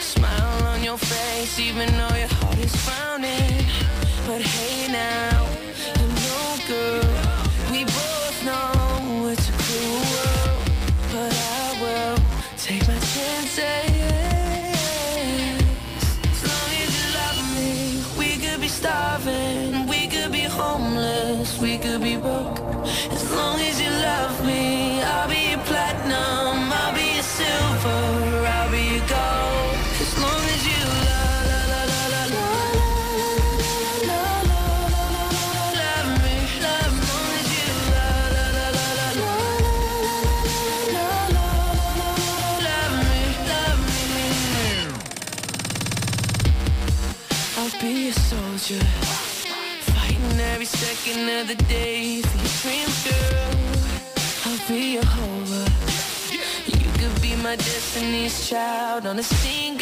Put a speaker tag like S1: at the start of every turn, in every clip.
S1: Smile on your face even though your heart is frowning. But hey take my chances. As long as you love me, we could be starving, we could be homeless, we could be broke. As long as you soldier, fighting every second of the day for your dreams, girl. I'll be your hova. You could be my destiny's child on a scene,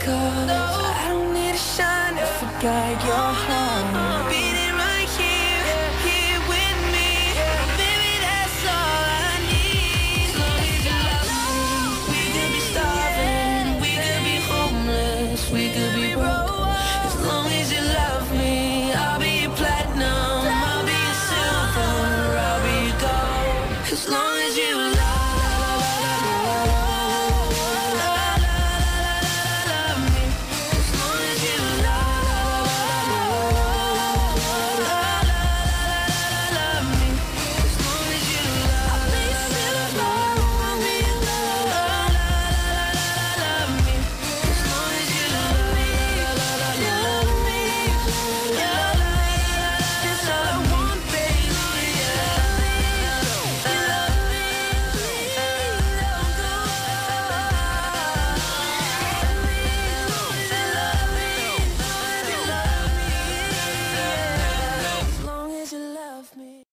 S1: cause. I don't need a shine your heart. Right here, here with me. Baby, that's all I need. As long as you love me We could be starving, we could be homeless. We could be broke. As long as you love me I'll be platinum, I'll be silver. I'll be gold. As long as you love